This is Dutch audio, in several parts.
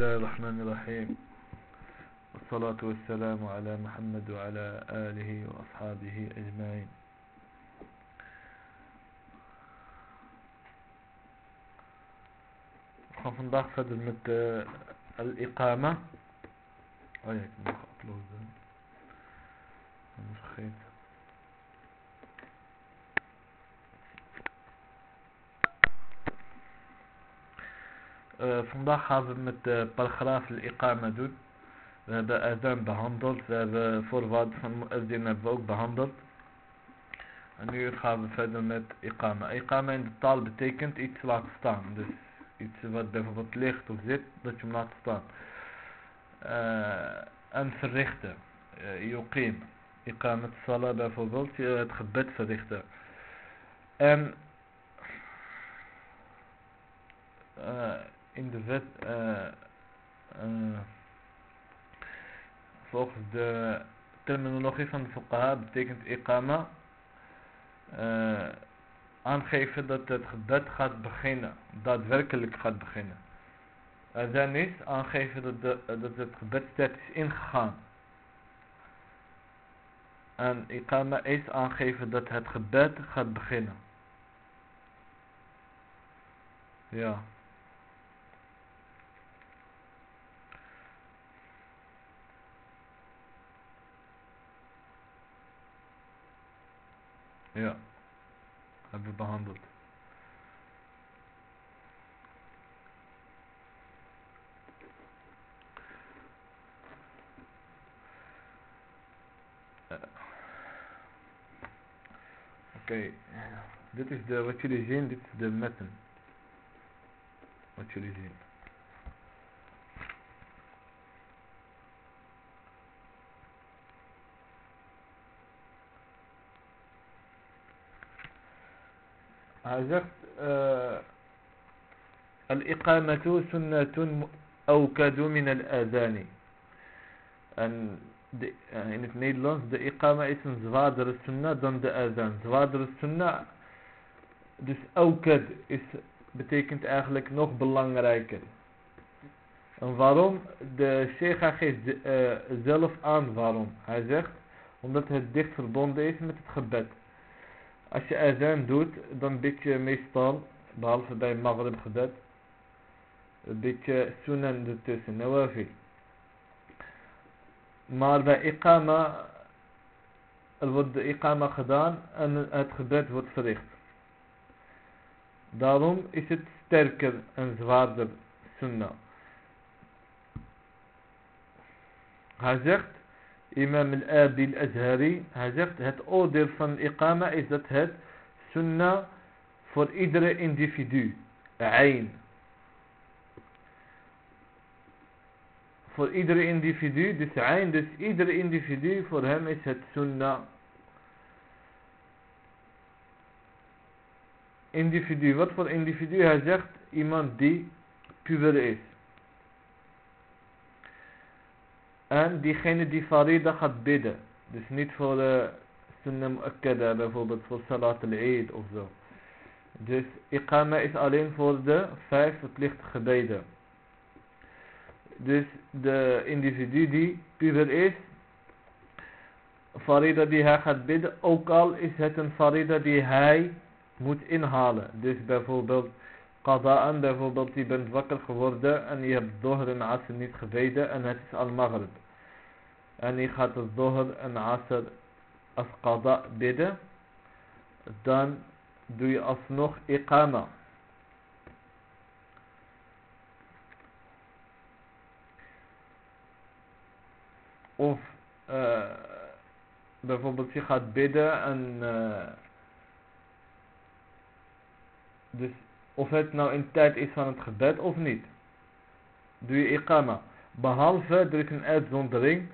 الله الرحمن الرحيم. والصلاة والسلام على محمد وعلى آله وأصحابه أجمعين. خفن ضاق صدر الإقامة. أيها vandaag gaan we met de paragraaf al-iqama doen. We hebben azan behandeld. We hebben voorwaarden van muezzin hebben we ook behandeld. En nu gaan we verder met iqama. Iqama in de taal betekent iets laten staan. Dus iets wat bijvoorbeeld ligt of zit, dat je hem laat staan. Uh, en verrichten. Uh, yuqim. Iqamat salah bijvoorbeeld, je het gebed verrichten. En uh, in de wet, volgens de terminologie van de fuqaha betekent iqama aangeven dat het gebed gaat beginnen, daadwerkelijk gaat beginnen. Azan is aangeven dat, de, dat het gebedstijd is ingegaan. En iqama is aangeven dat het gebed gaat beginnen. Ja. Ja. Hebben we behandeld. Oké, okay. dit is de, wat jullie zien, dit is de metten. Wat jullie zien. Hij zegt, uh, al-iqamatu sunnatun awkadu min al-adani. En de, uh, in het Nederlands, de iqama is een zwaardere sunnah dan de azan. Zwaardere sunnah, dus awkad is, betekent eigenlijk nog belangrijker. En waarom? De Sheikha geeft uh, zelf aan waarom. Hij zegt, omdat het dicht verbonden is met het gebed. Als je azan doet, dan bid je meestal, behalve bij maghrib gebed, bid je sunan ertussen. Maar bij iqama, er wordt de iqama gedaan en het gebed wordt verricht. Daarom is het sterker en zwaarder sunnah. Hij zegt, إمام الآبي الأزهري هاجرت هات أودر فن إقامة إزت هات سنة فور إدر إنديفيدو عين. فور إدر إنديفيدو دس عين دس إدر إنديفيدو فور هم إس سنة. إنديفيدو وات فور إنديفيدو هاجرت إمام دي بيبر إس En diegene die farida gaat bidden. Dus niet voor de sunnah mu'akkada, bijvoorbeeld voor salat al-eid of zo. Dus iqama is alleen voor de vijf verplichte gebeden. Dus de individu die puber is, farida die hij gaat bidden, ook al is het een farida die hij moet inhalen. Dus bijvoorbeeld qada'an, bijvoorbeeld je bent wakker geworden en je hebt dohr en asr niet gebeden en het is al-maghrib. En je gaat het dohr en asr als qada bidden, dan doe je alsnog iqama. Of uh, bijvoorbeeld je gaat bidden en uh, dus of het nou in tijd is van het gebed of niet. Doe je iqama. Behalve, er is een uitzondering.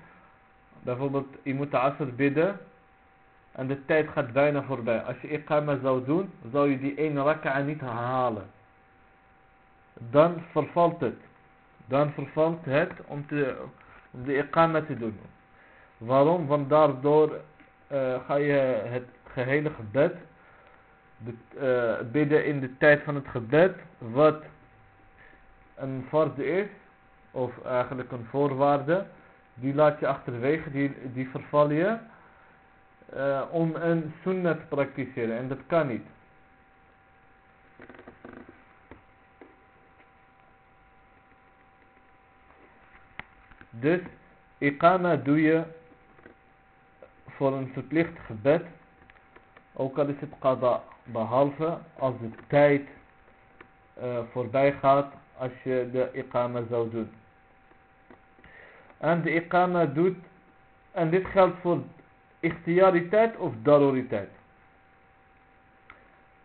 Bijvoorbeeld, je moet de asr bidden. En de tijd gaat bijna voorbij. Als je iqama zou doen, zou je die ene raka'a niet halen. Dan vervalt het. Dan vervalt het om, de iqama te doen. Waarom? Want daardoor uh, ga je het gehele gebed de, uh, bidden in de tijd van het gebed, wat een farde is, of eigenlijk een voorwaarde, die laat je achterwege, die, die verval je uh, om een sunnah te praktiseren. En dat kan niet. Dus iqama doe je voor een verplicht gebed. Ook al is het qada. Behalve als de tijd uh, voorbij gaat als je de iqama zou doen. En de iqama doet, en dit geldt voor ikhtiariteit of daroriteit.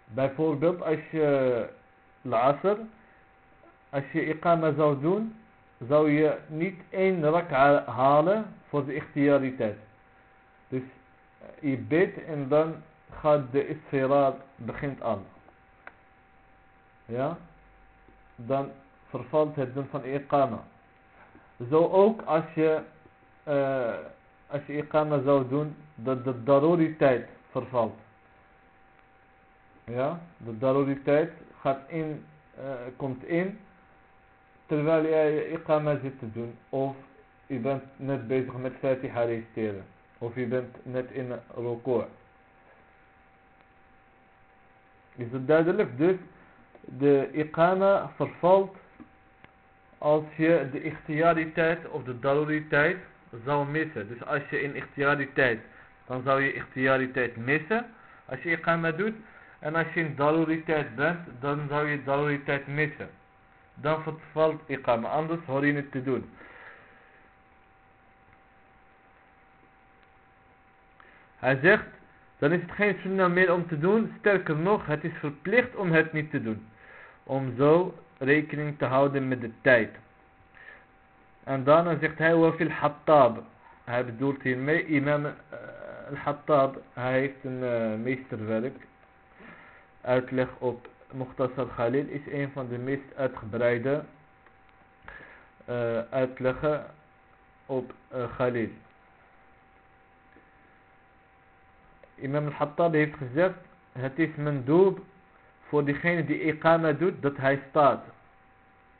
Bijvoorbeeld als je l'asr, als je iqama zou doen, zou je niet één rak'a halen voor de ikhtiariteit. Dus je bidt en dan gaat de isfiraat begint aan. Ja? Dan vervalt het doen van iqama. Zo ook als je, uh, als je iqama zou doen, dat de daroriteit vervalt. Ja, de daroriteit gaat in, uh, komt in terwijl jij je iqama zit te doen. Of je bent net bezig met Fatiha reciteren. Of je bent net in record. Is het duidelijk? Dus de iqama vervalt als je de ikhtiariteit of de daruriteit zou missen. Dus als je in ikhtiariteit, dan zou je ikhtiariteit missen. Als je iqama doet. En als je in daruriteit bent, dan zou je daruriteit missen. Dan vervalt iqama. Anders hoor je het te doen. Hij zegt, dan is het geen sunnah meer om te doen. Sterker nog, het is verplicht om het niet te doen. Om zo rekening te houden met de tijd. En daarna zegt hij, wa fil hattab. Hij bedoelt hiermee, imam uh, al-Hattab, hij heeft een uh, meesterwerk. Uitleg op Mukhtasar Khalil is een van de meest uitgebreide uh, uitleggen op Khalil. Imam al-Hattab heeft gezegd, het is mijn doel voor diegene die iqama doet, dat hij staat.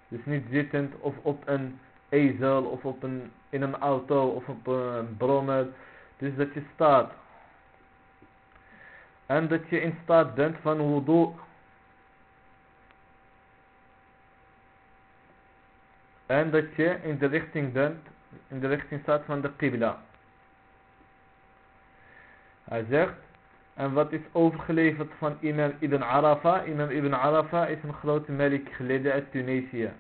Dus niet zittend of op een ezel of op een, in een auto of op een brommer. Dus dat je staat. En dat je in staat bent van wudu. En dat je in de richting bent, in de richting staat van de qibla. Hij zegt, en wat is overgeleverd van Imam Ibn Arafa? Imam Ibn Arafa is een grote melik geleden uit Tunesië.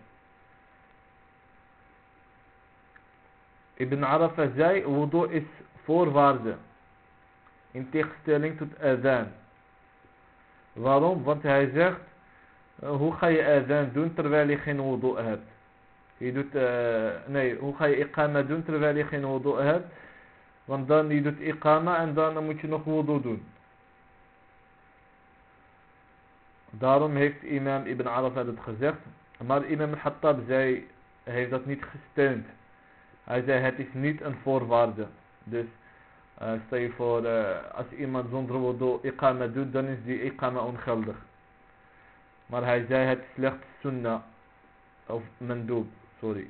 Ibn Arafa zei, wudu is voorwaarde. In tegenstelling tot adhan. Waarom? Want hij zegt, uh, hoe ga je adhan doen terwijl je geen wudu hebt? Je doet, uh, nee, hoe ga je iqama doen terwijl je geen wudu hebt? Want dan je doet iqama en dan moet je nog wudu doen. Daarom heeft imam Ibn Arafa het gezegd. Maar imam al-Hattab zei, heeft dat niet gesteund. Hij zei het is niet een voorwaarde. Dus uh, stel je voor uh, als iemand zonder wudu iqama doet dan is die iqama ongeldig. Maar hij zei het slecht sunnah of mandoob, sorry.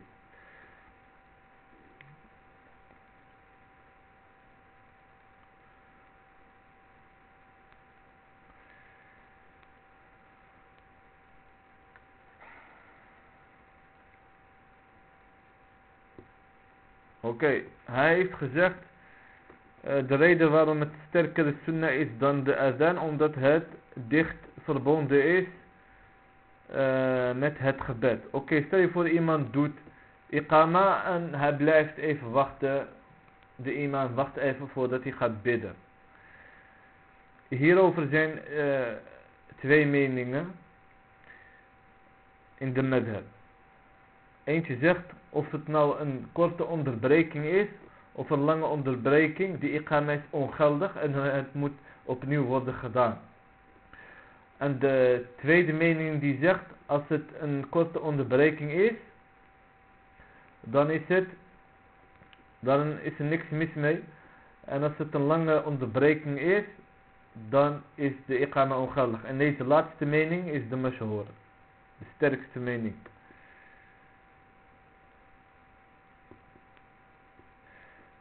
Oké, hij heeft gezegd, uh, de reden waarom het sterkere sunnah is dan de azan, omdat het dicht verbonden is uh, met het gebed. Oké, stel je voor iemand doet iqama en hij blijft even wachten. De iemand wacht even voordat hij gaat bidden. Hierover zijn uh, twee meningen in de madhab. Eentje zegt of het nou een korte onderbreking is of een lange onderbreking, die iqama is ongeldig en het moet opnieuw worden gedaan. En de tweede mening die zegt, als het een korte onderbreking is, dan is het, dan is er niks mis mee. En als het een lange onderbreking is, dan is de iqama ongeldig. En deze laatste mening is de mashhoor. De sterkste mening.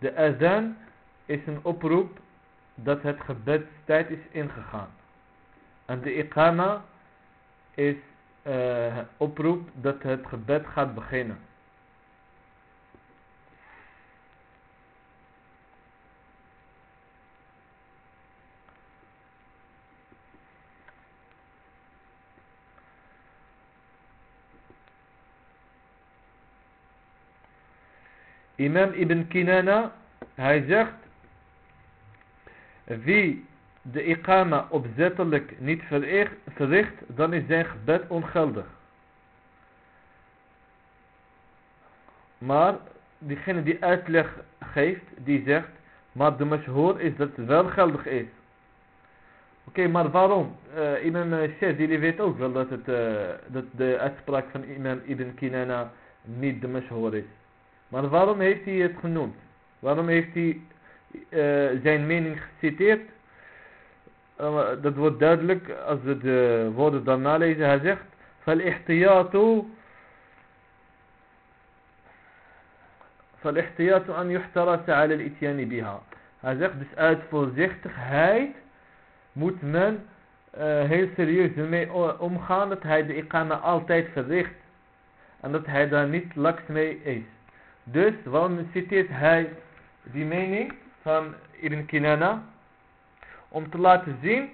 De azan is een oproep dat het gebedstijd is ingegaan. En de iqama is uh, oproep dat het gebed gaat beginnen. Imam Ibn Kinana, hij zegt, wie de iqama opzettelijk niet verricht, dan is zijn gebed ongeldig. Maar diegene die uitleg geeft, die zegt, maar de mashhoor is dat het wel geldig is. Oké, maar waarom? Uh, imam Shaz, jullie weten ook wel dat, het, uh, dat de uitspraak van imam Ibn Kinana niet de mashhoor is. Maar waarom heeft hij het genoemd? Waarom heeft hij uh, zijn mening geciteerd? Uh, dat wordt duidelijk als we de woorden dan nalezen. Hij zegt: فالاحتياط فالاحتياط أن يحترس على الإتيان بها. Hij zegt dus uit voorzichtigheid moet men uh, heel serieus ermee omgaan dat hij de ikama altijd verricht. En dat hij daar niet laks mee is. Dus waarom citeert hij die mening van Ibn Kinana? Om te laten zien,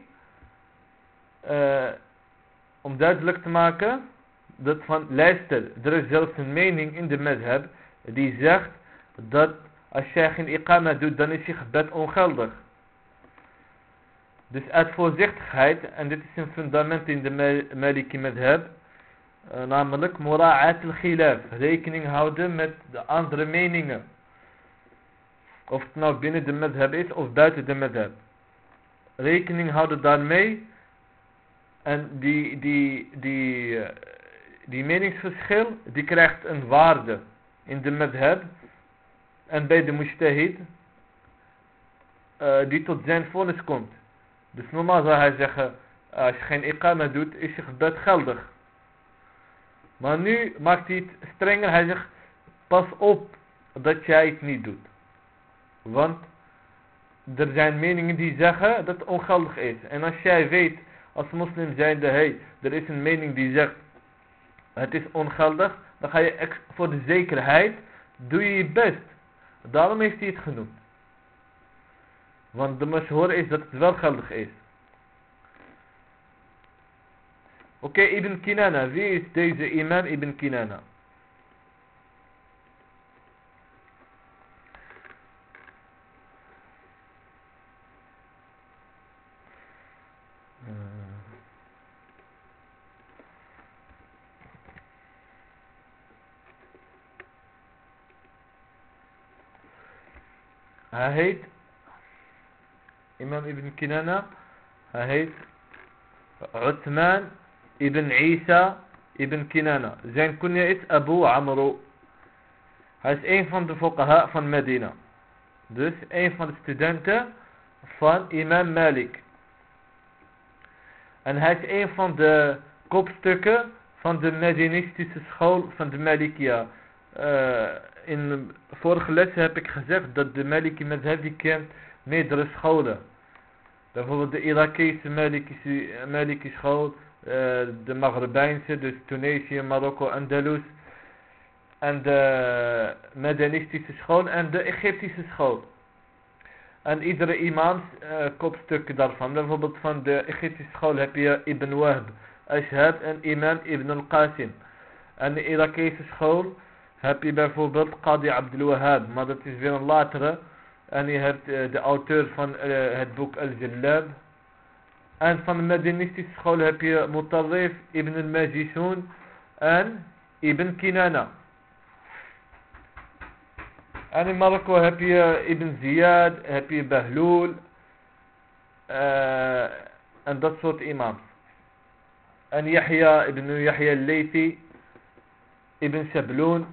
uh, om duidelijk te maken, dat van luister, er is zelfs een mening in de madhab die zegt dat als jij geen iqama doet, dan is je gebed ongeldig. Dus uit voorzichtigheid, en dit is een fundament in de Maliki madhab, uh, namelijk mura'at al-khilaf. Rekening houden met de andere meningen. Of het nou binnen de madhab is of buiten de madhab. Rekening houden daarmee. En die, die, die, uh, die meningsverschil, die krijgt een waarde in de madhab. En bij de mujtahid, uh, die tot zijn vonnis komt. Dus normaal zou hij zeggen, als je geen iqama doet, is je gebed geldig. Maar nu maakt hij het strenger. Hij zegt, pas op dat jij het niet doet. Want er zijn meningen die zeggen dat het ongeldig is. En als jij weet als moslim zijnde, hey, er is een mening die zegt het is ongeldig. Dan ga je voor de zekerheid, doe je je best. Daarom heeft hij het genoemd. Want de mashhoor is dat het wel geldig is. Oké, okay, Ibn Kinana. Wie is deze imam Ibn Kinana? Hij heet Imam Ibn Kinana. Hij heet Uthman ibn Isa ibn Kinana. Zijn kunya is Abu Amru. Hij is een van de fuqaha van Medina. Dus een van de studenten van Imam Malik. En hij is een van de kopstukken van de Medinistische school van de Malikia. Uh, in vorige lessen heb ik gezegd dat de Maliki die kent meerdere scholen. Bijvoorbeeld de Irakese Maliki, Maliki school, eh, de Maghrebijnse, dus Tunesië, Marokko, Andalus. En de Medanistische school en de Egyptische school. En iedere imams uh, kopstukken daarvan. Bijvoorbeeld van de Egyptische school heb je Ibn Wahb, Ashhab en Imam Ibn al-Qasim. En de Irakese school heb je bijvoorbeeld Qadi Abdul Wahab, maar dat is weer een latere. En je hebt uh, de auteur van het boek Al-Jallab. En van de Medinistische school heb je Mutarrif ibn al-Majishun en Ibn Kinana. En in Marokko heb je Ibn Ziyad, heb je Bahlul uh, en dat soort imams. En Yahya ibn Yahya al-Laythi, Ibn Shabloon.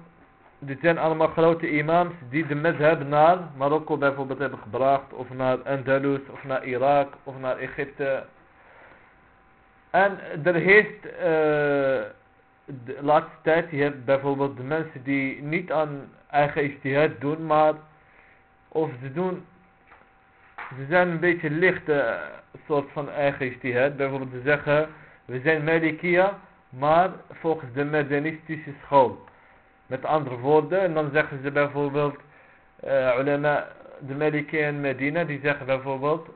Dit zijn allemaal grote imams die de madhab naar Marokko bijvoorbeeld hebben gebracht. Of naar Andalus, of naar Irak, of naar Egypte. En er heeft uh, de laatste tijd, je hebt bijvoorbeeld de mensen die niet aan eigen ijtihad doen, maar of ze doen, ze zijn een beetje lichte soort van eigen ijtihad. Bijvoorbeeld ze zeggen, we zijn Malikia, maar volgens de Medanistische school. Met andere woorden, en dan zeggen ze bijvoorbeeld, uh, ulama, de Malikia in Medina, die zeggen bijvoorbeeld,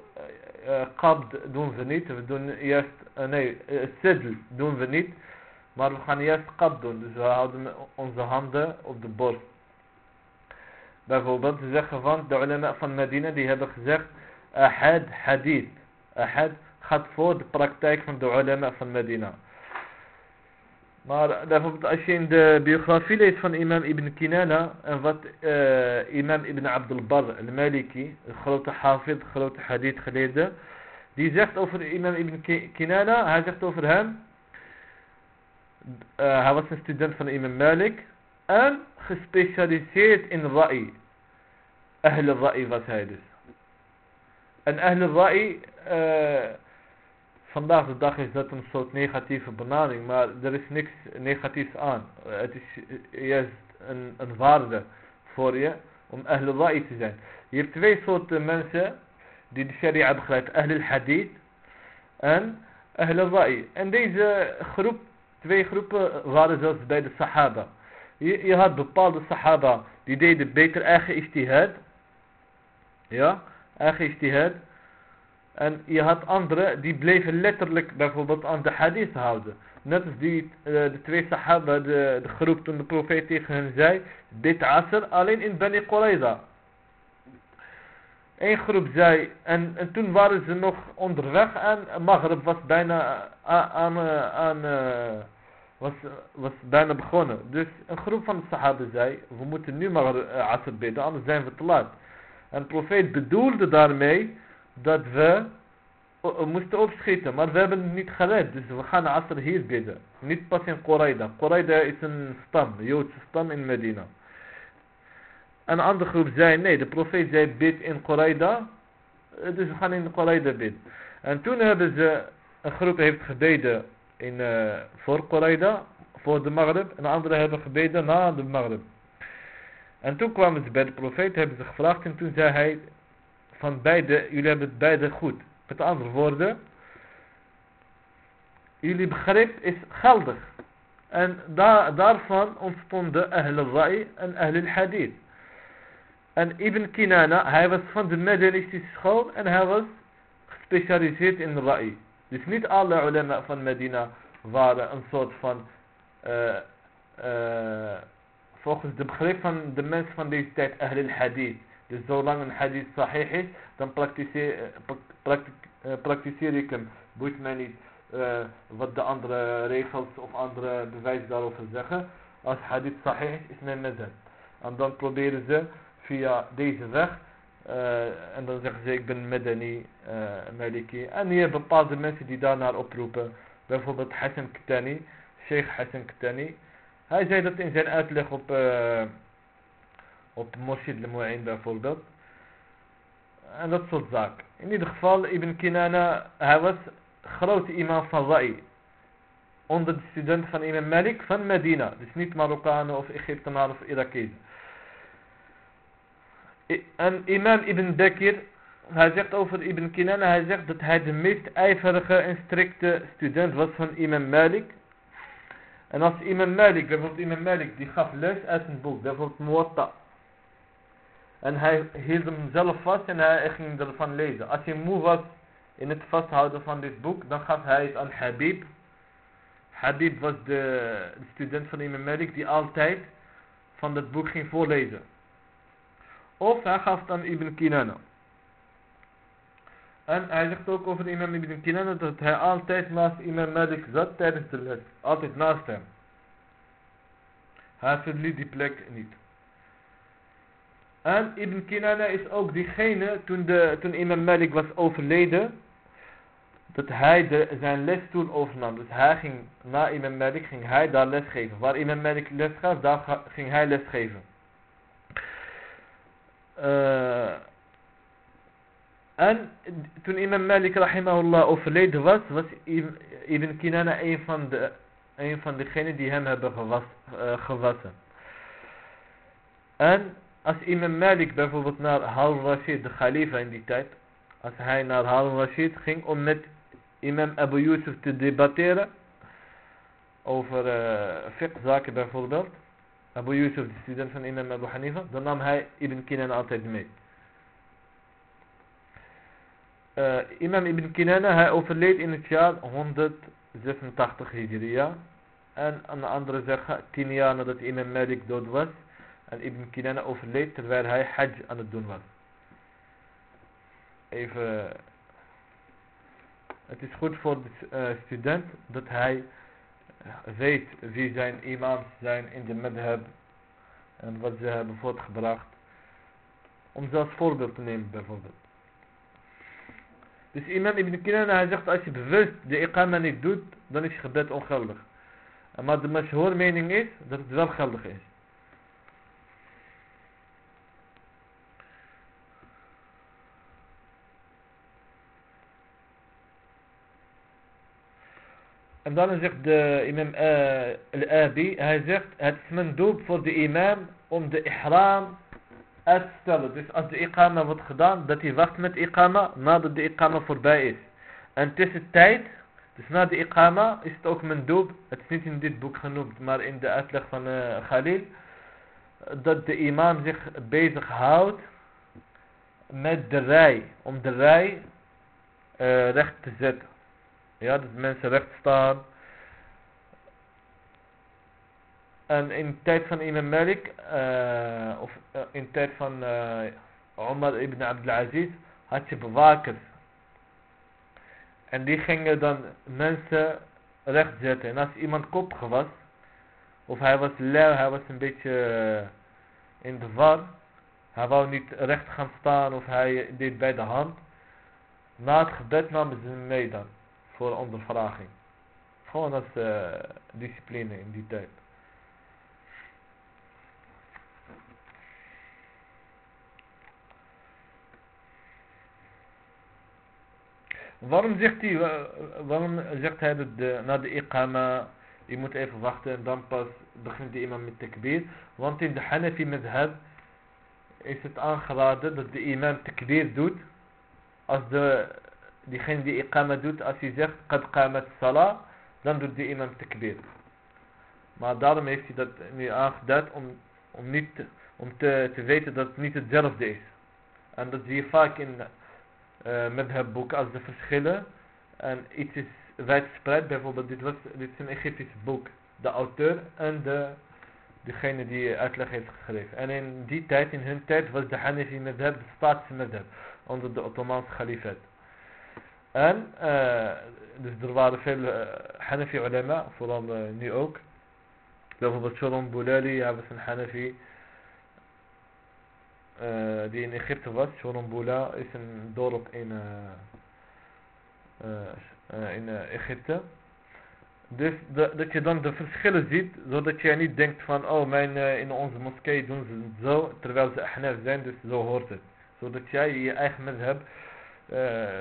uh, qabd doen we niet, we doen juist, uh, nee, uh, doen we niet, maar we gaan juist qabd doen, dus we houden onze handen op de borst. Bijvoorbeeld, ze zeggen van, de ulama van Medina, die hebben gezegd, ahad hadith, ahad gaat voor de praktijk van de ulama van Medina. Maar bijvoorbeeld als je in de biografie leest van imam Ibn Kinana en wat uh, imam Ibn Abdul Bar al-Maliki, een grote hafid, grote hadith geleden, die zegt over imam Ibn Kinana, hij zegt over hem, uh, hij was een student van imam Malik en gespecialiseerd in ra'i. Ahl ra'i was hij dus. En ahl ra'i, uh, vandaag de dag is dat een soort negatieve benaming, maar er is niks negatiefs aan. Het is juist een, een waarde voor je om Ahl Ra'i te zijn. Je hebt twee soorten mensen die de Sharia begrijpen. Ahl Hadith en Ahl Ra'i. En deze groep, twee groepen waren zelfs bij de Sahaba. Je, je had bepaalde Sahaba die deden beter eigen ijtihad. Ja, eigen ijtihad. En je had anderen die bleven letterlijk bijvoorbeeld aan de hadith houden. Net als die, uh, de twee sahaba, de, de groep toen de profeet tegen hen zei, dit asr alleen in Bani Qurayza. Eén groep zei, en, en toen waren ze nog onderweg en Maghrib was bijna aan, aan, uh, was, was bijna begonnen. Dus een groep van de sahaba zei, we moeten nu maar uh, asr bidden, anders zijn we te laat. En de profeet bedoelde daarmee dat we moesten opschieten, maar we hebben niet gered. Dus we gaan Asr hier bidden. Niet pas in Quraida. Quraida is een stam, een Joodse stam in Medina. Een andere groep zei, nee, de profeet zei bid in Quraida. Eh, dus we gaan in Quraida bidden. En toen hebben ze, een groep heeft gebeden in, uh, voor Quraida, voor de Maghrib. En de andere hebben gebeden na de Maghrib. En toen kwamen ze bij de profeet, hebben ze gevraagd. En toen zei hij, van beide, jullie hebben het beide goed. Met andere woorden, jullie begrip is geldig. En da daarvan ontstonden Ahl al-Ra'i en Ahl al-Hadith. En Ibn Kinana, hij was van de Medinistische school en hij was gespecialiseerd in Ra'i. Dus niet alle ulama van Medina waren een soort van, uh, uh, volgens de begrip van de mensen van deze tijd, Ahl al-Hadith. Dus zolang een hadith sahih is, dan praktiseer, eh, ik hem. Boeit mij niet wat de andere regels of andere bewijzen daarover zeggen. Als hadith sahih is, is mijn mezhab. En dan proberen ze via deze weg. Uh, en dan zeggen ze ik ben Medani, uh, Maliki. En hebt bepaalde mensen die daarnaar oproepen. Bijvoorbeeld Hassan Ktani, Sheikh Hassan Ktani. Hij zei dat in zijn uitleg op... Uh, op al-Mu'in bijvoorbeeld. En dat soort zaken. In ieder geval, Ibn Kinana, hij was grote imam van Ra'i. Onder de student van Imam Malik van Medina. Dus niet Marokkanen of Egyptenaren of Irakezen. En imam Ibn Bekir, hij zegt over Ibn Kinana, hij zegt dat hij de meest ijverige en strikte student was van Imam Malik. En als Imam Malik, bijvoorbeeld Imam Malik, die gaf les uit een boek, bijvoorbeeld Muwatta. En hij hield hem zelf vast en hij ging ervan lezen. Als hij moe was in het vasthouden van dit boek, dan gaf hij het aan Habib. Habib was de, student van Imam Malik die altijd van dat boek ging voorlezen. Of hij gaf het aan Ibn Kinana. En hij zegt ook over Imam Ibn Kinana dat hij altijd naast Imam Malik zat tijdens de les. Altijd naast hem. Hij verliet die plek niet. En Ibn Kinana is ook diegene, toen, de, toen Imam Malik was overleden, dat hij de, zijn lesstoel overnam. Dus hij ging, na Imam Malik ging hij daar lesgeven. Waar Imam Malik les gaf, daar ging hij lesgeven. Uh, en toen Imam Malik rahimahullah overleden was, was Ibn Kinana een van, de, van degenen die hem hebben uh, gewassen. En als imam Malik bijvoorbeeld naar Harun Rashid, de khalifa in die tijd, als hij naar Harun Rashid ging om met imam Abu Yusuf te debatteren over uh, fiqh-zaken bijvoorbeeld, Abu Yusuf, de student van imam Abu Hanifa, dan nam hij Ibn Kinan altijd mee. Uh, imam Ibn Kinana, hij overleed in het jaar 186 Hijriya. En aan de andere zeggen, 10 jaar nadat imam Malik dood was. En Ibn Kinana overleed terwijl hij hajj aan het doen was. Even... Het is goed voor de uh, student dat hij weet wie zijn imams zijn in de madhab. En wat ze hebben voortgebracht. Om zelfs voorbeeld te nemen bijvoorbeeld. Dus imam Ibn Kinana hij zegt als je bewust de iqama niet doet, dan is je gebed ongeldig. Maar de mashhoor mening is dat het wel geldig is. En dan zegt de imam uh, al-Abi, hij zegt het is mijn doel voor de imam om de ihram uit te stellen. Dus als de iqama wordt gedaan, dat hij wacht met iqama nadat de iqama voorbij is. En tussentijd, dus na de iqama, is het ook mijn doel, het is niet in dit boek genoemd, maar in de uitleg van uh, Khalil, dat de imam zich bezighoudt met de rij, om de rij uh, recht te zetten. Ja, dat mensen recht staan. En in tijd van Imam Malik, uh, of uh, in tijd van uh, Omar ibn Abdulaziz, had je bewakers. En die gingen dan mensen recht zetten. En als iemand koppig was, of hij was lauw, hij was een beetje in de war, hij wou niet recht gaan staan of hij deed bij de hand. Na het gebed namen ze hem mee dan voor ondervraging. Gewoon als uh, discipline in die tijd. Waarom zegt hij, waarom zegt hij dat na de iqama, je moet even wachten en dan pas begint de imam met takbir? Want in de Hanafi madhab is het aangeraden dat de imam takbir doet als de diegene die iqama doet, als hij zegt qad qamat salah, dan doet de imam takbir. Maar daarom heeft hij dat nu aangeduid om, om, niet, om te, te weten dat het niet hetzelfde is. En dat zie je vaak in uh, het boek als de verschillen. En iets is wijdverspreid, bijvoorbeeld dit, was, dit is een Egyptisch boek. De auteur en de, degene die uitleg heeft geschreven. En in die tijd, in hun tijd, was de Hanafi madhab de staatse madhab. Onder de Ottomaanse khalifat. En, uh, dus er waren veel uh, Hanafi ulama, vooral uh, nu ook. Bijvoorbeeld Shalom Boulali, hij was een Hanafi. Die in Egypte was, Shalom Boula, is een dorp in, in Egypte. Dus dat je dan de verschillen ziet, zodat je niet denkt van, oh, mijn, in onze moskee doen ze zo, terwijl ze ahnaf zijn, dus zo hoort het. Zodat jij je eigen madhab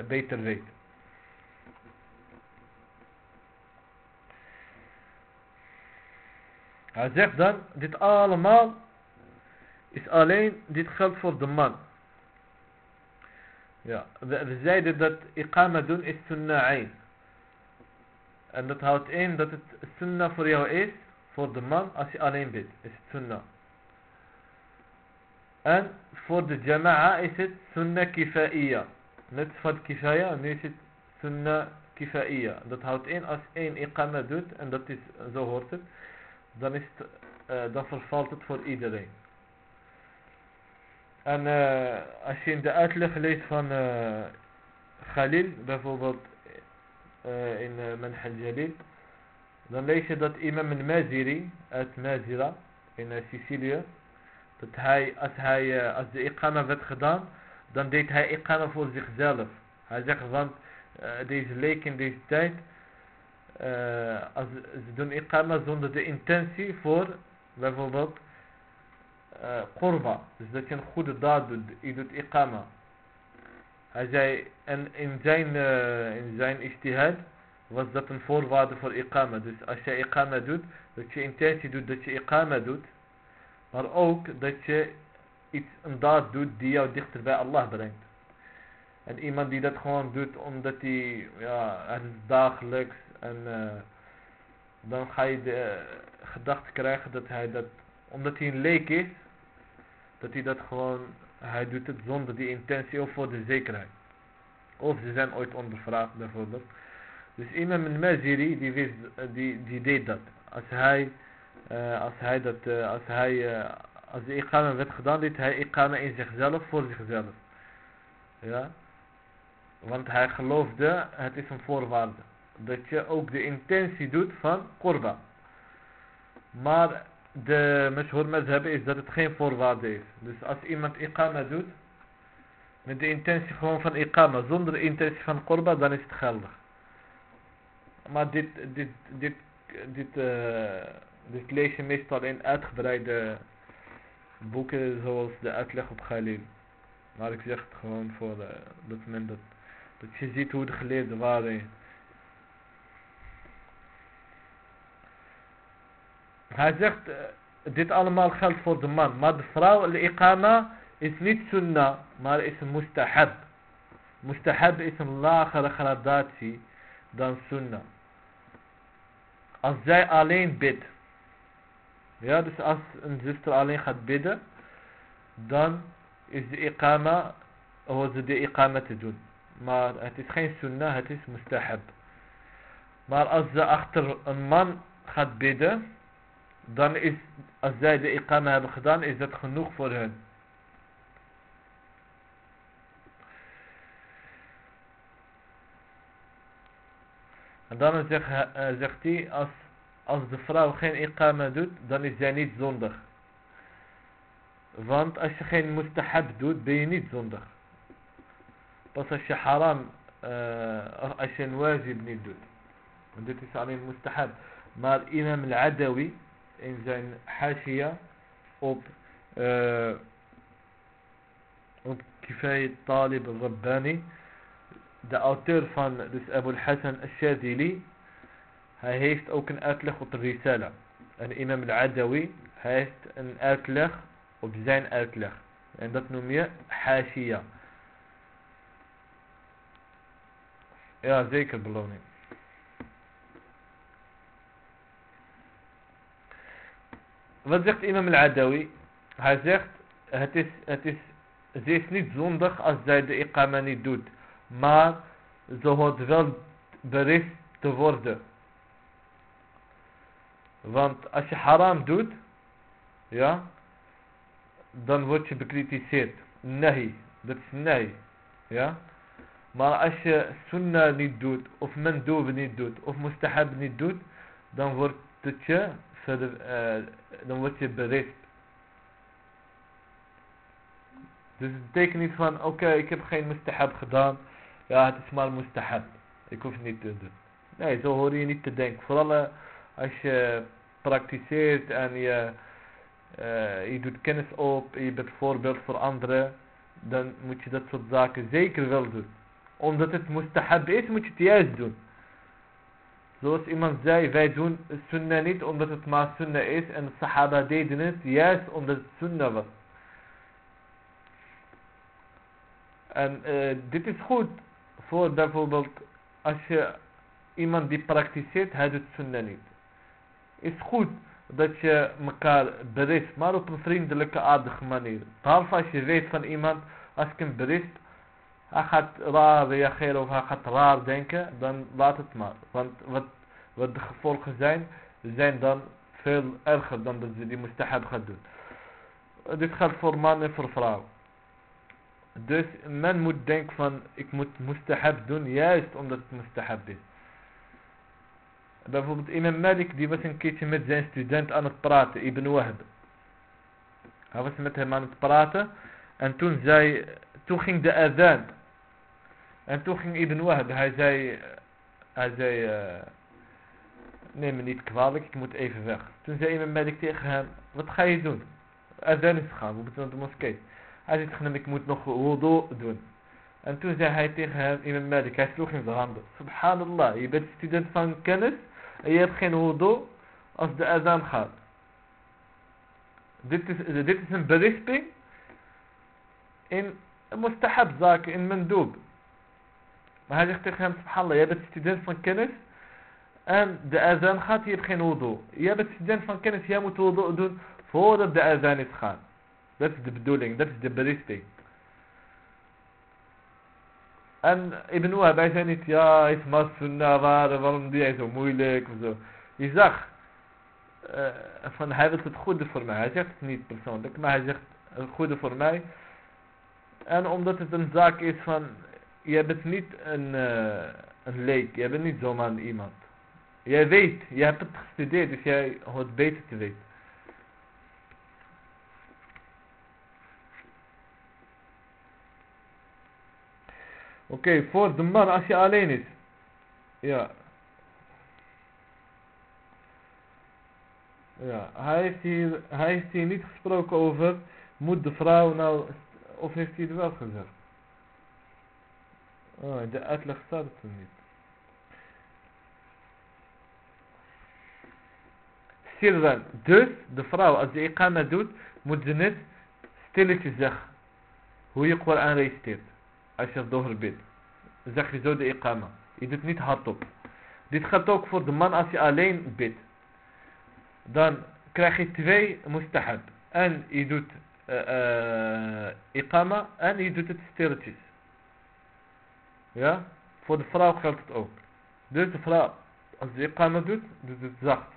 beter weet. Hij zegt dan, dit allemaal is alleen, dit geldt voor de man. Ja, we, zeiden dat iqama doen is sunnah ayn. En dat houdt in dat het sunnah voor jou is, voor de man, als je alleen bent. Is het sunnah. En voor de jama'a is het sunnah kifaiya. Net van kifaya, nu is het sunnah kifaiya. Dat houdt in als één iqama doet, en dat is, zo hoort het dan, is het, dan vervalt het voor iedereen. En uh, als je in de uitleg leest van uh, Khalil, bijvoorbeeld in uh, Manhal Jalil, dan lees je dat imam al-Maziri uit Mazira in Sicilië, dat hij, als, hij, als de iqama werd gedaan, dan deed hij iqama voor zichzelf. Hij zegt, want deze leek in deze tijd, uh, als ze doen iqama zonder de intentie voor bijvoorbeeld uh, qurba. Dus dat je een goede daad doet. Je doet iqama. Hij zei, en in zijn, uh, in zijn was dat een voorwaarde voor iqama. Dus als je iqama doet, dat je intentie doet dat je iqama doet. Maar ook dat je iets, een daad doet die jou dichter bij Allah brengt. En iemand die dat gewoon doet omdat hij, ja, dagelijks en uh, dan ga je de uh, gedachte krijgen dat hij dat, omdat hij een leek is, dat hij dat gewoon, hij doet het zonder die intentie of voor de zekerheid. Of ze zijn ooit ondervraagd bijvoorbeeld. Dus iemand met Maziri, die, wist, die, die deed dat. Als hij, als hij dat, als hij, als de ikama werd gedaan, deed hij ikama in zichzelf, voor zichzelf. Ja. Want hij geloofde, het is een voorwaarde. Dat je ook de intentie doet van korba. Maar de mashhoor mazhab is dat het geen voorwaarde is. Dus als iemand ikama doet, met de intentie gewoon van ikama, zonder de intentie van korba, dan is het geldig. Maar dit, dit, dit, dit, uh, dit lees je meestal in uitgebreide boeken zoals de uitleg op Khalil. Maar ik zeg het gewoon voor uh, dat men dat je ziet hoe de geleerden waren. Hij zegt, uh, dit allemaal geldt voor de man. Maar de vrouw, al-iqama, is niet sunnah, maar is een mustahab. Mustahab is een lagere gradatie dan sunnah. Als zij alleen bidt. Ja, dus als een zuster alleen gaat bidden. Dan is de iqama, hoort ze de iqama te doen. Maar het is geen sunnah, het is mustahab. Maar als ze achter een man gaat bidden. Dan is, als zij de iqama hebben gedaan, is dat genoeg voor hen. En dan zegt, uh, zegt hij, als, als de vrouw geen iqama doet, dan is zij niet zondig. Want als je geen mustahab doet, ben je niet zondig. Pas als je haram, uh, als je een wajib niet doet. Want dit is alleen mustahab. Maar imam al-Adawi, in zijn hashia, op, uh, op Kifayat Talib al-Rabbani, de auteur van dus Abu Hassan al-Shadili, hij heeft ook een uitleg op de Risala. En Imam al-Adawi heeft een uitleg op zijn uitleg. En dat noem je Hashia. Ja, zeker beloning. فزقت إمام العدوي هزقت هتس هتس زيس نيت زوندخ از زايد اقامه نيدود ما زو هوت فيل بريس تو فورد وانت أش حرام دود؟ يا؟ دان وتش بكريتي سيت النهي درت النهي يا؟ ما أش سنة ندود أوف مندوب ندود أوف مستحب نيدود دان وتش uh, dan word je berispt. Dus het betekent niet van, oké, ik heb geen mustahab gedaan, ja, het is maar mustahab. Ik hoef het niet te doen. Nee, zo hoor je niet te denken. Vooral uh, als je praktiseert en je, uh, je doet kennis op, je bent voorbeeld voor anderen, dan moet je dat soort zaken zeker wel doen. Omdat het mustahab is, moet je het juist doen. Zoals iemand zei, wij doen sunnah niet omdat het maar sunnah is en de sahaba deden het juist omdat het sunnah was. En uh, dit is goed voor bijvoorbeeld als je iemand die praktiseert, hij doet sunnah niet. Is goed dat je elkaar berist, maar op een vriendelijke aardige manier. Behalve als je weet van iemand, als ik hem berist, hij gaat raar reageren of hij gaat raar denken, dan laat het maar. Want wat, wat de gevolgen zijn, zijn dan veel erger dan dat ze die mustahab gaat doen. Dit geldt voor man en voor vrouw. Dus men moet denken van ik moet mustahab doen juist omdat het mustahab is. Bijvoorbeeld Imam Malik die was een keertje met zijn student aan het praten, Ibn Wahb. Hij was met hem aan het praten en toen, zei, toen ging de adhan. En toen ging Ibn Wahb, hij zei, hij zei uh, neem me niet kwalijk, ik moet even weg. Toen zei Imam Malik tegen hem, wat ga je doen? Adhan is gaan, we moeten naar de moskee. Hij zei tegen hem, ik moet nog wudu doen. En toen zei hij tegen hem, Imam Malik, hij sloeg in zijn handen. Subhanallah, je bent student van kennis en je hebt geen wudu als de azan gaat. Dit is, dit is een berisping in mustahab zaken, in mendoob. Maar hij zegt tegen hem, subhanallah, jij bent student van kennis. En de azan gaat, je hebt geen wudu. Jij bent student van kennis, jij moet wudu doen voordat de azan is gaan. Dat is de bedoeling, dat is de berichting. En Ibn Wahab, hij zei niet, ja, is sunnah, waarom doe jij zo moeilijk of zo. Je zag, uh, van hij wil het goede voor mij. Hij zegt het niet persoonlijk, maar hij zegt het goede voor mij. En omdat het een zaak is van, je bent niet een, uh, een leek, je bent niet zomaar iemand. Jij weet, je hebt het gestudeerd, dus jij hoort beter te weten. Oké, voor de man als je alleen is. Ja. Ja, hij heeft hier, hij heeft hier niet gesproken over, moet de vrouw nou, of heeft hij het wel gezegd? De uitleg er niet. Sirran. Dus, de vrouw, als de ikama doet, moet ze net stilletjes zeggen. Hoe je Koran reciteert. Als je het bidt. Zeg je zo de ikama. Je doet niet hardop. Dit gaat ook voor de man als je alleen bidt. Dan krijg je twee mustahab. En je doet uh, ikama en je doet het stilletjes. Ja? Voor de vrouw geldt het ook. Dus de vrouw, als de ikama doet, doet het zacht.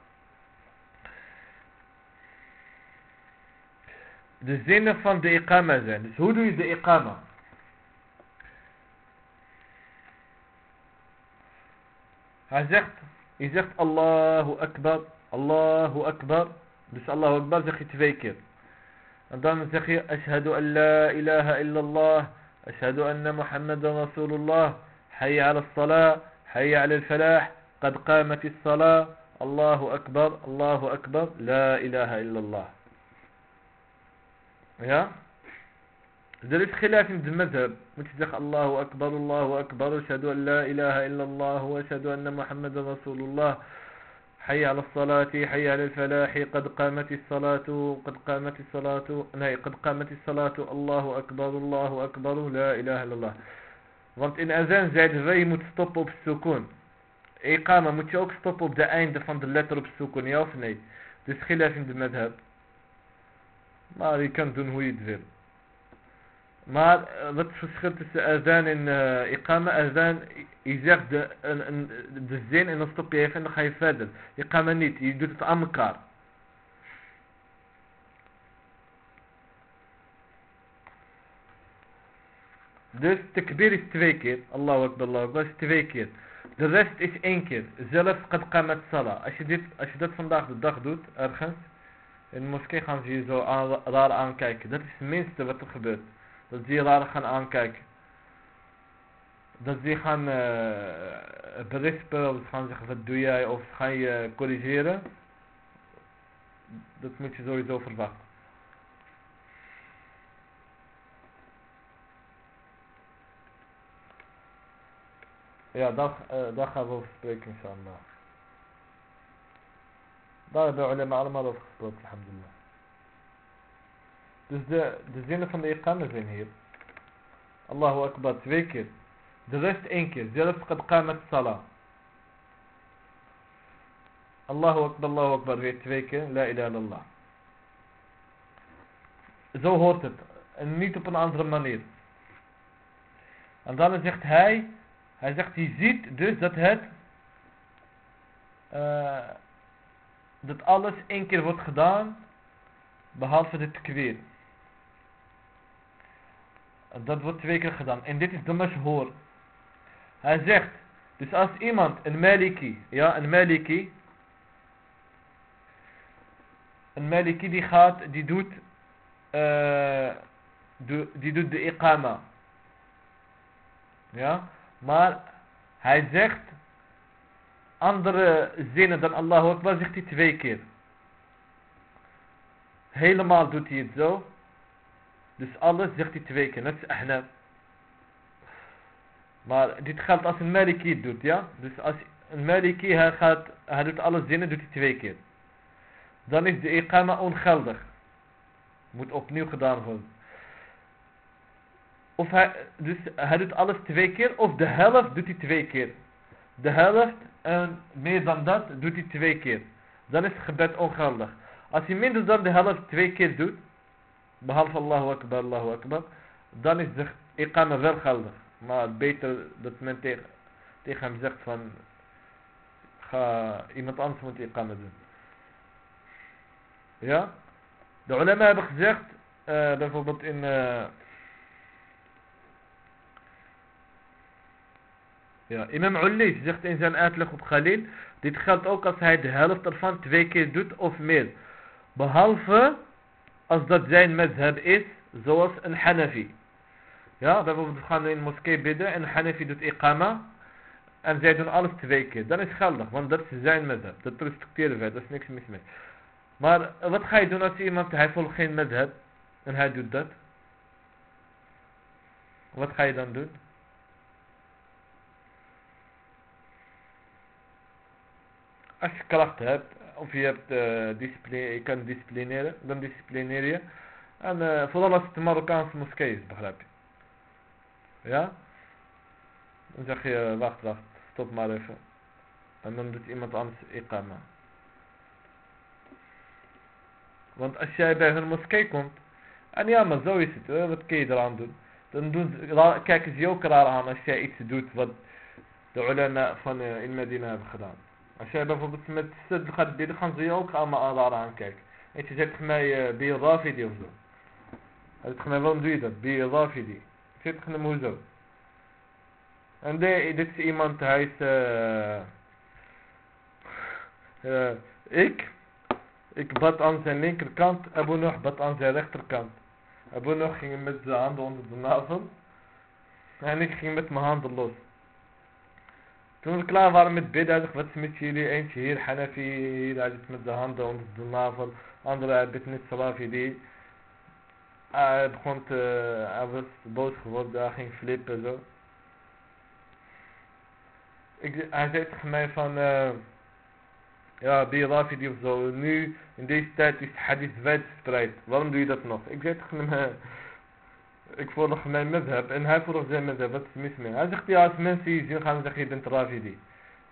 De zinnen van de ikama zijn. Dus hoe doe je de ikama? Hij zegt, je zegt Allahu Akbar, Allahu Akbar. Dus Allahu Akbar zeg je twee keer. En dan zeg je, Ashhadu an la ilaha illallah, أشهد أن محمد رسول الله حي على الصلاة حي على الفلاح قد قامت الصلاة. الله أكبر الله أكبر. لا إله إلا الله. يا؟ درت خلاف المذهب. متزخ الله أكبر الله أكبر. أشهد أن لا إله إلا الله وأشهد أن محمد رسول الله. حي على الصلاة حي على الفلاح قد قامت الصلاة قد قامت الصلاة nee قد قامت الصلاة الله أكبر الله أكبر لا إله إلا الله want in azan zeiden wij je moet stoppen op sukoon iqama moet je ook stoppen op de einde van de letter op sukoon ja of nee dus khilaf in de madhab maar je kan doen hoe je het wil Maar uh, wat het verschil tussen azan en uh, iqama, azan, je zegt de, zin en dan stop je even en dan ga je verder. Iqama niet, je doet het aan elkaar. Dus takbir is twee keer. Allahu Akbar, Allahu Akbar is twee keer. De rest is één keer. Zelfs qad qamat salah. Als je, dit, als je dat vandaag de dag doet, ergens, in de moskee gaan ze je zo aan, raar aankijken. Dat is het minste wat er gebeurt. Dat ze je raar gaan aankijken. Dat ze gaan uh, berispen of ze gaan zeggen wat doe jij of ze gaan je corrigeren. Dat moet je sowieso verwachten. Ja, daar, uh, daar gaan we over spreken inshallah. Daar hebben we allemaal over gesproken, alhamdulillah. Dus de, de zinnen van de iqama zijn hier. Allahu Akbar twee keer. De rest één keer. Zelfs qad qamat salah. Allahu Akbar, Allahu Akbar weer twee keer. La ilaha illallah. Zo hoort het. En niet op een andere manier. En dan zegt hij. Hij zegt, hij ziet dus dat het... Uh, dat alles één keer wordt gedaan. Behalve de tekweer. Dat wordt twee keer gedaan. En dit is de mashhoor. Hij zegt, dus als iemand, een maliki, ja, een maliki, een maliki die gaat, die doet, uh, die doet de iqama. Ja, maar hij zegt andere zinnen dan Allahu Akbar, zegt hij twee keer. Helemaal doet hij het zo. Dus alles zegt hij twee keer. Net als Ahnaf. Maar dit geldt als een Maliki doet, ja. Dus als een Maliki, hij, gaat, hij doet alle zinnen, doet hij twee keer. Dan is de iqama ongeldig. Moet opnieuw gedaan worden. of hij, dus hij doet alles twee keer, of de helft doet hij twee keer. De helft en meer dan dat doet hij twee keer. Dan is het gebed ongeldig. Als hij minder dan de helft twee keer doet, behalve Allahu Akbar, Allahu Akbar, dan is de iqama wel geldig. Maar beter dat men tegen, tegen hem zegt van, ga iemand anders moet iqama doen. Ja? De ulama hebben gezegd, uh, bijvoorbeeld in... Uh, ja, Imam Ullis zegt in zijn uitleg op Khalil, dit geldt ook als hij de helft ervan twee keer doet of meer. Behalve als dat zijn madhab is, zoals een Hanafi. Ja, bijvoorbeeld we gaan in een moskee bidden en Hanafi doet iqama. En zij doen alles twee keer. Dan is geldig, want dat is zijn madhab. Dat respecteren wij, dat is niks mis mee. Maar wat ga je doen als iemand, hij volgt geen madhab en hij doet dat? Wat ga je dan doen? Als je kracht hebt, of je, hebt, uh, discipline, je kan disciplineren, dan disciplineer je. En uh, vooral als het een Marokkaanse moskee is, begrijp je. Ja? Dan zeg je, wacht, wacht, stop maar even. En dan doet iemand anders iqama. Want als jij bij hun moskee komt, en ja, maar zo is het, wat kun je eraan doen? Dan doen kijken ze je ook raar aan als jij iets doet wat de ulama van uh, in Medina hebben gedaan. Als jij bijvoorbeeld met stud gaat bidden, gaan ze je ook allemaal raar aankijken. En je zegt mij, uh, je Rafidi of zo? Hij zegt mij, waarom doe je dat? Je Rafidi? Ik zeg hem, hoezo? En de, dit is iemand, hij is... Uh, uh, ik ik bad aan zijn linkerkant, Abu Nuh bad aan zijn rechterkant. Abu Nuh ging met zijn handen onder de navel. En ik ging met mijn handen los. Toen we klaar waren met bidden, ik wat is met jullie? Eentje hier, Hanafi, hier, hij zit met zijn handen onder de navel. Andere, hij bidt met Salafidi. Hij begon te, hij was boos geworden, hij ging flippen zo. Ik, hij zei tegen mij van... Uh, ja, die of zo. Nu, in deze tijd is hadith wijdverspreid. Waarom doe je dat nog? Ik zeg tegen hem, ik volg mijn madhab en hij volgt zijn madhab. Wat is mis mee? Hij zegt, ja, je zien, gaan ze zeggen, je bent Rafidi.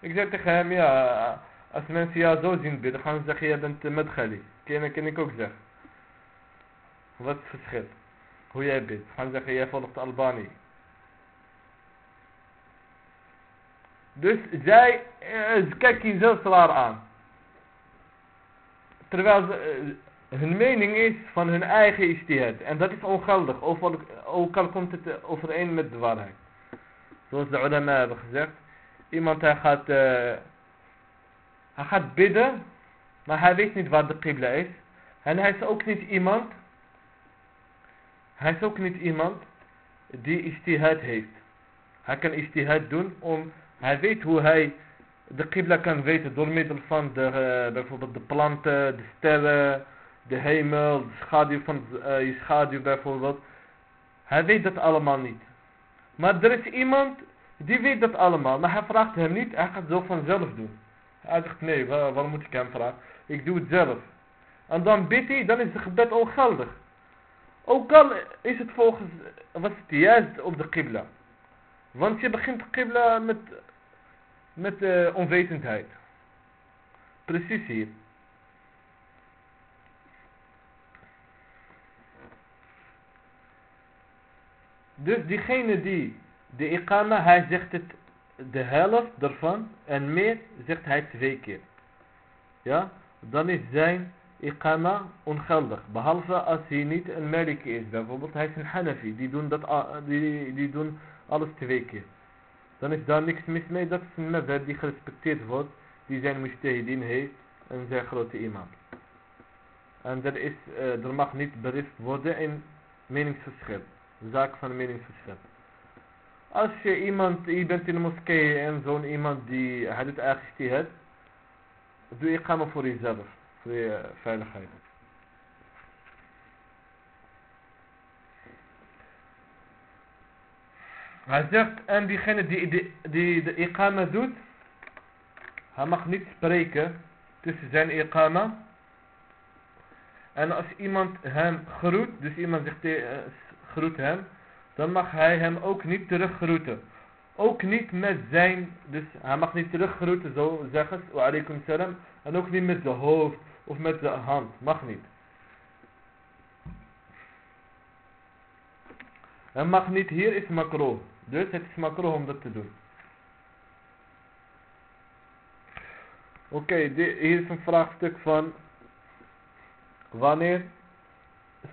Ik zeg tegen hem, ja, mensen jou zo zien bidden, gaan ze zeggen, je bent madkhali. Ken, ken ik ook zeggen. Wat is het verschil? Hoe jij bidt. Gaan ze zeggen, jij volgt Albani. Dus zij, uh, kijk je zelfs raar aan. Terwijl ze, eh, hun mening is van hun eigen istihad. En dat is ongeldig. Ook al komt het overeen met de waarheid. Zoals de ulama hebben gezegd. Iemand hij gaat, uh, hij gaat bidden. Maar hij weet niet waar de qibla is. En hij is ook niet iemand. Hij is ook niet iemand die istihad heeft. Hij kan istihad doen om, hij weet hoe hij de qibla kan weten door middel van de, uh, bijvoorbeeld de planten, de sterren, de hemel, de schaduw van uh, je schaduw bijvoorbeeld. Hij weet dat allemaal niet. Maar er is iemand die weet dat allemaal, maar hij vraagt hem niet, hij gaat het zo vanzelf doen. Hij zegt nee, waar, waarom moet ik hem vragen? Ik doe het zelf. En dan bidt hij, dan is het gebed ongeldig. Ook al is het volgens, was het juist op de qibla. Want je begint qibla met met uh, onwetendheid. Precies hier. Dus diegene die de ikama, hij zegt het de helft ervan en meer zegt hij twee keer. Ja, dan is zijn ikama ongeldig. Behalve als hij niet een Maliki is. Bijvoorbeeld hij is een Hanafi. Die doen, dat, die, die doen alles twee keer dan is daar niks mis mee. Dat is een method die gerespecteerd wordt, die zijn mujtahidin heeft en zijn grote imam. En er, is, uh, er mag niet berispt worden in meningsverschil. Zaak van meningsverschil. Als je iemand, je bent in een moskee en zo'n iemand die, hij doet eigenlijk doe je maar voor jezelf, voor je veiligheid. Hij zegt, en diegene die, die, die de iqama doet, hij mag niet spreken tussen zijn iqama. En als iemand hem groet, dus iemand zegt, groet hem, dan mag hij hem ook niet teruggroeten. Ook niet met zijn, dus hij mag niet teruggroeten, zo zeggen ze, alaikum salam. En ook niet met zijn hoofd of met zijn hand, mag niet. En mag niet, hier is makro. Dus het is makro om dat te doen. Oké, hier is een vraagstuk van wanneer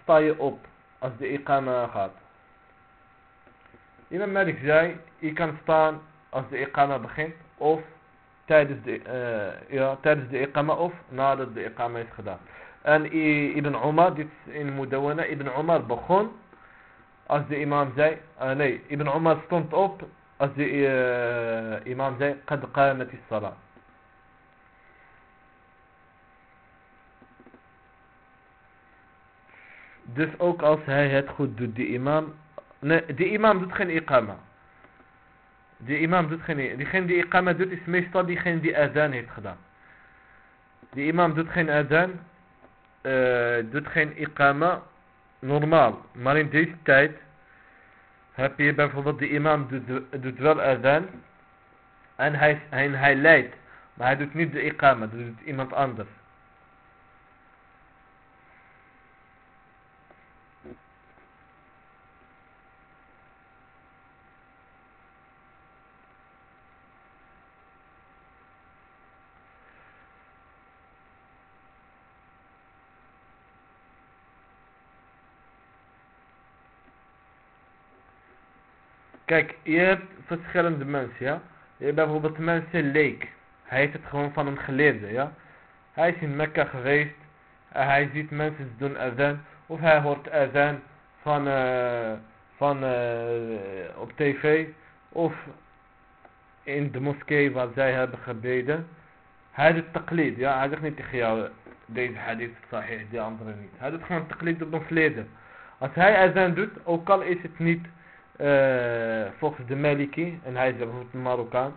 sta je op Imam Malik zei, je kan staan als de iqama begint of tijdens de, uh, ja, tijdens de iqama of nadat de iqama is gedaan. En Ibn Umar, dit is in Mudawana, Ibn Umar begon als de imam zei, uh, nee, Ibn Umar stond op als de uh, imam zei, qad qamat is salat. Dus ook als hij het goed doet, de imam. Nee, de imam doet geen iqama. De imam doet geen Diegene die iqama doet is meestal diegene die adhan heeft gedaan. De imam doet geen adhan. Uh, doet geen iqama. Normaal. Maar in deze tijd. Heb je bijvoorbeeld de imam doet, doet wel adhan. En hij, hij, hij leidt. Maar hij doet niet de iqama. Dat doet iemand anders. Kijk, je hebt verschillende mensen, ja. Je hebt bijvoorbeeld mensen leek. Hij heeft het gewoon van een geleerde, ja. Hij is in Mekka geweest. hij ziet mensen doen adhan. Of hij hoort adhan van, uh, van uh, op tv. Of in de moskee waar zij hebben gebeden. Hij doet taqlid, ja. Hij zegt niet tegen jou, deze hadith sahih, die andere niet. Hij doet gewoon taqlid op een verlede. Als hij adhan doet, ook al is het niet uh, volgens de Maliki, en hij is bijvoorbeeld een Marokkaan,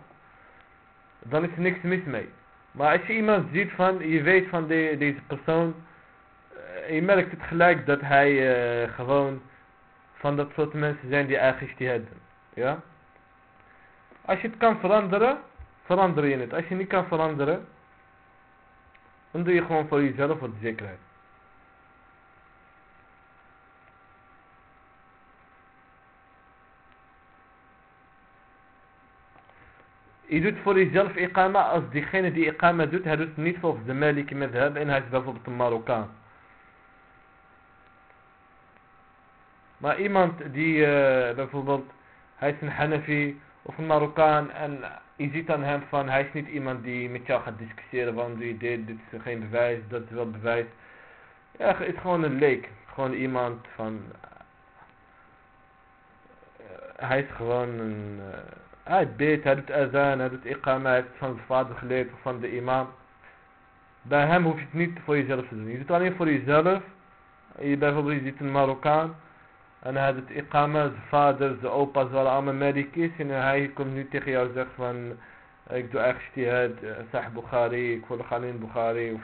dan is er niks mis mee. Maar als je iemand ziet van, je weet van de, deze persoon, uh, je merkt het gelijk dat hij uh, gewoon van dat soort mensen zijn die eigenlijk die hebben. Ja? Als je het kan veranderen, verander je het. Als je niet kan veranderen, dan doe je gewoon voor jezelf voor de zekerheid. Je doet voor jezelf iqama als diegene die iqama doet, hij doet niet volgens de Maliki madhab en hij is bijvoorbeeld een Marokkaan. Maar iemand die uh, bijvoorbeeld, hij is een Hanafi of een Marokkaan en je ziet aan hem van, hij is niet iemand die met jou gaat discussiëren van doe je dit, dit is geen bewijs, dat is wel bewijs. Ja, het is gewoon een leek. Gewoon iemand van, uh, hij is gewoon een... Uh, hij bidt, hij doet azan, hij doet iqama, hij heeft van zijn vader geleerd of van de imam. Bij hem hoef je het niet voor jezelf te doen. Je doet het alleen voor jezelf. Je bijvoorbeeld je ziet een Marokkaan. En hij doet iqama, zijn vader, zijn opa, zijn allemaal medikis. En hij komt nu tegen jou en zegt van... Ik doe echt jihad, Sah Bukhari, ik volg alleen Bukhari, of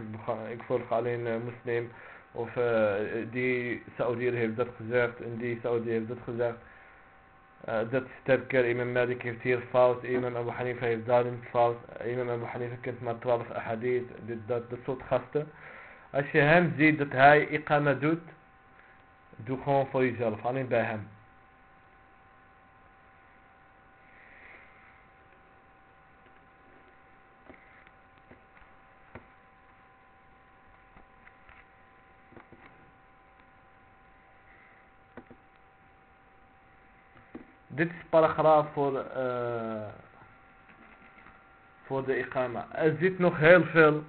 ik, volg alleen uh, moslim. Of uh, die Saudi heeft dat gezegd en die Saudi heeft dat gezegd. Uh, dat is sterker. Imam Malik heeft hier fout. Imam Abu Hanifa heeft daarin fout. Imam Abu Hanifa kent maar 12 ahadith. Dit, dat, dat soort gasten. Als je hem ziet dat hij iqama doet. Doe gewoon voor jezelf. Alleen bij hem. Dit is paragraaf voor, uh, voor de ikama. Er zit nog heel veel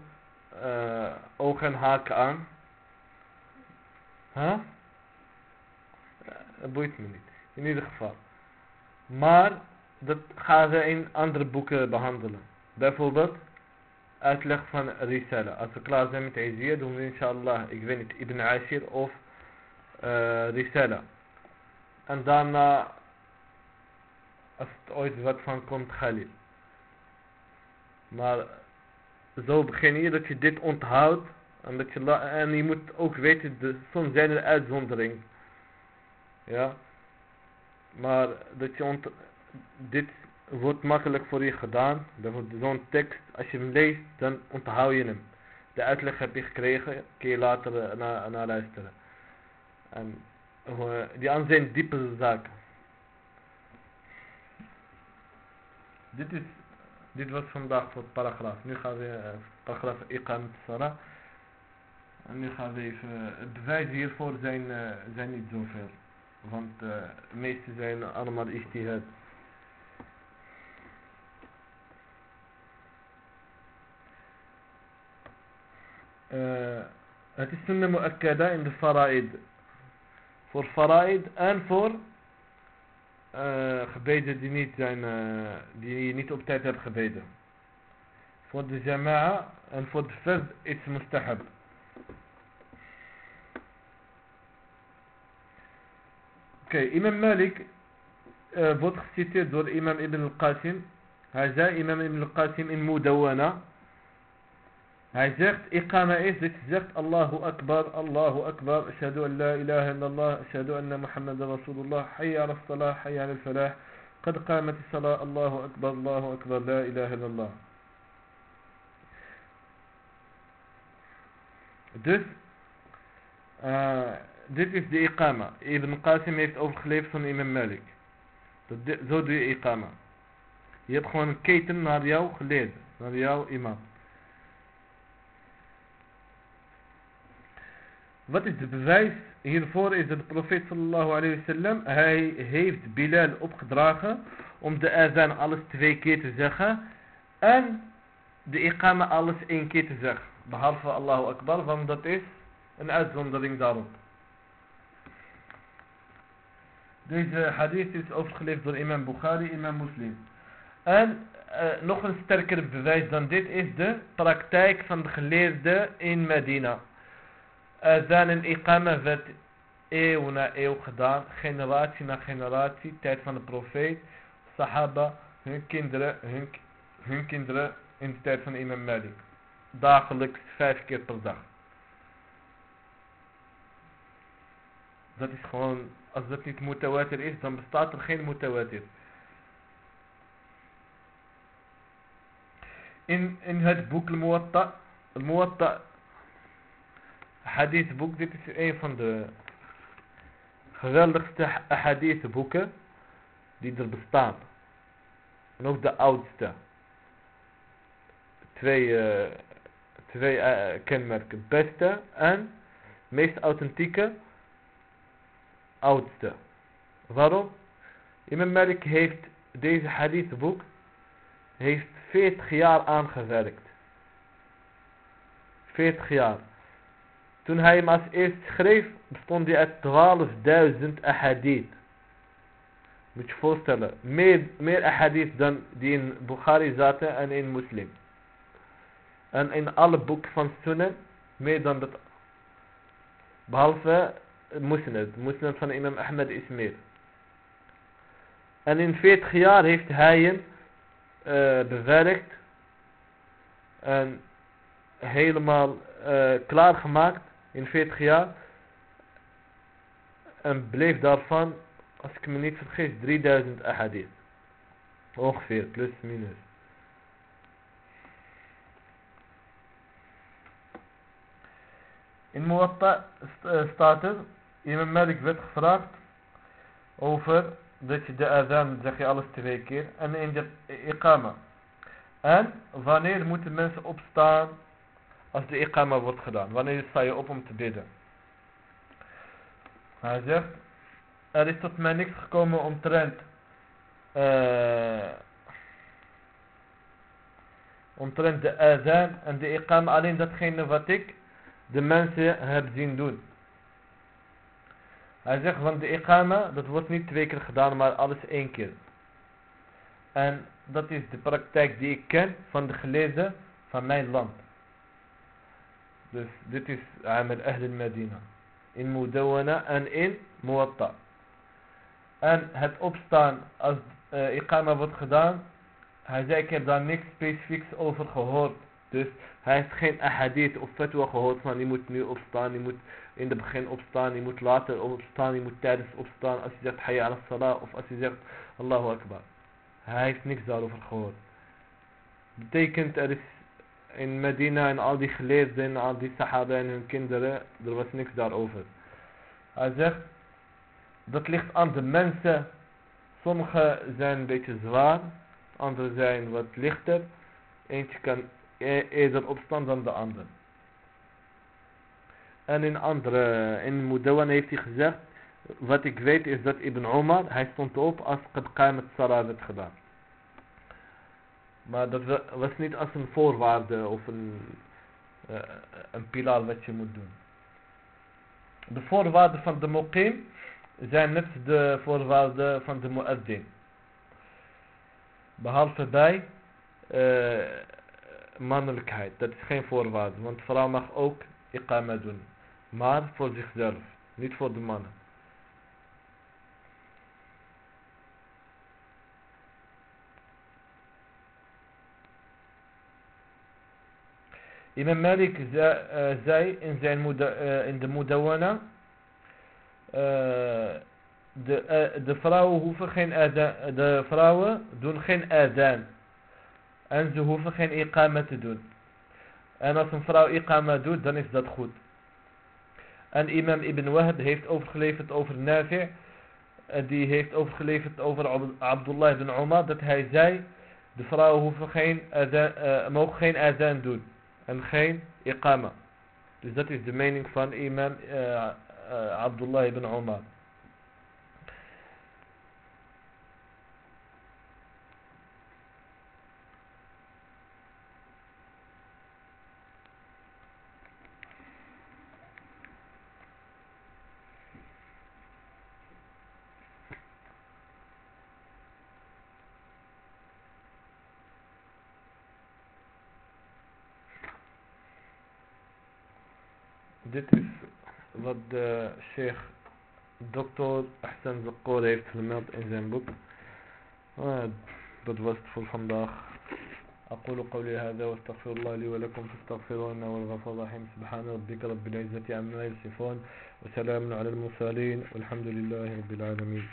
uh, oog en haken aan. Huh? Dat boeit me niet. In ieder geval. Maar dat gaan we in andere boeken behandelen. Bijvoorbeeld uitleg van Risala. Als we klaar zijn met Izziya doen we inshallah, ik weet niet, Ibn Ashir of uh, Risala. En daarna als het ooit wat van komt Khalil. Maar zo begin je dat je dit onthoudt. En, dat je, en je moet ook weten, de, soms zijn er uitzonderingen. Ja. Maar dat je ont dit wordt makkelijk voor je gedaan. Zo'n tekst, als je hem leest, dan onthoud je hem. De uitleg heb je gekregen, kun je later naar, naar luisteren. En die aan zijn diepe zaken. Dit, is, dit was vandaag voor het paragraaf. Nu gaan we uh, paragraaf Iqam Sarah. En nu gaan we even, het bewijs hiervoor zijn, uh, zijn niet zoveel. Want uh, de meeste gebeden die niet zijn, uh, die je niet op tijd hebt gebeden. Voor de jama'a en voor de fard is mustahab. Oké, imam Malik uh, wordt geciteerd door imam Ibn al-Qasim. Hij zei imam Ibn al-Qasim in Mudawana. Hij zegt, iqama is dat je zegt Allahu Akbar, Allahu Akbar, ashadu an la ilaha illallah, ashadu anna Muhammad Rasulullah, hayya ala salah, hayya ala falah, qad qamat salah, Allahu Akbar, Allahu Akbar, la ilaha illallah. Dus, uh, dit is de iqama. Ibn Qasim heeft overgeleverd van Imam Malik. Dat, zo doe je iqama. Je hebt gewoon een keten naar jou geleerd, naar jouw imam. Wat is de bewijs hiervoor is dat de profeet sallallahu alayhi wasallam, hij heeft Bilal opgedragen om de azan alles twee keer te zeggen en de iqama alles één keer te zeggen. Behalve Allahu Akbar, want dat is een uitzondering daarop. Deze hadith is overgeleverd door imam Bukhari, imam Muslim. En uh, nog een sterker bewijs dan dit is de praktijk van de geleerden in Medina. Azan en Iqama werd eeuw na eeuw gedaan, generatie na generatie, tijd van de profeet, Sahaba, hun kinderen, hun, hun kinderen in de tijd van Imam Malik. Dagelijks vijf keer per dag. Dat is gewoon, als dat niet mutawatir is, dan bestaat er geen mutawatir. In, in het boek Al-Muwatta, Al-Muwatta hadith boek. Dit is een van de geweldigste hadith boeken die er bestaan. En ook de oudste. Twee, uh, twee uh, kenmerken. Beste en meest authentieke oudste. Waarom? Imam Malik heeft deze hadith boek heeft 40 jaar aangewerkt. 40 jaar. Toen hij hem als eerst schreef, bestond hij uit 12.000 ahadith. Moet je voorstellen, meer, meer ahadith dan die in Bukhari zaten en in Muslim. En in alle boeken van Sunnah, meer dan dat. Behalve Musnad. Musnad van Imam Ahmed is meer. En in 40 jaar heeft hij hem uh, bewerkt. En helemaal uh, klaargemaakt in 40 jaar. En bleef daarvan, als ik me niet vergis, 3000 ahadith. Ongeveer, plus minus. In Muwatta eh, staat er, Imam Malik werd gevraagd over dat je de azan zeg je alles twee keer en in de iqama. En wanneer moeten mensen opstaan als de iqama wordt gedaan. Wanneer sta je op om te bidden? Hij zegt, er is tot mij niks gekomen omtrent uh, omtrent de azan en de iqama alleen datgene wat ik de mensen heb zien doen. Hij zegt, want de iqama, dat wordt niet twee keer gedaan, maar alles één keer. En dat is de praktijk die ik ken van de gelezen van mijn land. Dit is Amal Ahl Medina. In Mudawana en in Muwatta. En het opstaan als uh, Iqama wordt gedaan. Hij zei ik heb daar niks specifieks over gehoord. Dus hij heeft geen ahadith of fatwa gehoord van je moet nu opstaan, je moet in het begin opstaan, je moet later opstaan, je moet tijdens opstaan. Als je zegt Hayya al salah of als je zegt Allahu Akbar. Hij heeft niks daarover gehoord. Betekent er is in Medina en al die geleerden, al die sahaba en hun kinderen, er was niks daarover. Hij zegt, dat ligt aan de mensen. Sommige zijn een beetje zwaar, andere zijn wat lichter. Eentje kan e- eerder opstaan dan de ander. En in andere, in Mudawan heeft hij gezegd, wat ik weet is dat Ibn Omar, hij stond op als het Qamat Salah werd gedaan. Maar dat was niet als een voorwaarde of een, uh, een pilaar wat je moet doen. De voorwaarden van de muqim zijn net de voorwaarden van de muaddin. Behalve bij uh, mannelijkheid. Dat is geen voorwaarde. Want vrouw mag ook iqama doen. Maar voor zichzelf. Niet voor de mannen. Imam Malik zei in, zijn uh, in de Mudawana, uh, de, de vrouwen hoeven geen adhan, de vrouwen doen geen adhan. En ze hoeven geen iqama te doen. En als een vrouw iqama doet, dan is dat goed. En imam Ibn Wahb heeft overgeleverd over Nafi' die heeft overgeleverd over Abdullah ibn Umar dat hij zei de vrouwen hoeven geen mogen geen adhan doen en geen iqama. Dus dat is de mening van imam uh, uh, Abdullah ibn Umar. Wat de sheikh dokter Ahsan Zakor heeft vermeld in zijn boek. Dat was het voor vandaag. أقول قولي هذا واستغفر الله لي ولكم فاستغفروه إنه الغفور الرحيم سبحان ربك رب العزة عما يصفون وسلام على المرسلين والحمد لله رب العالمين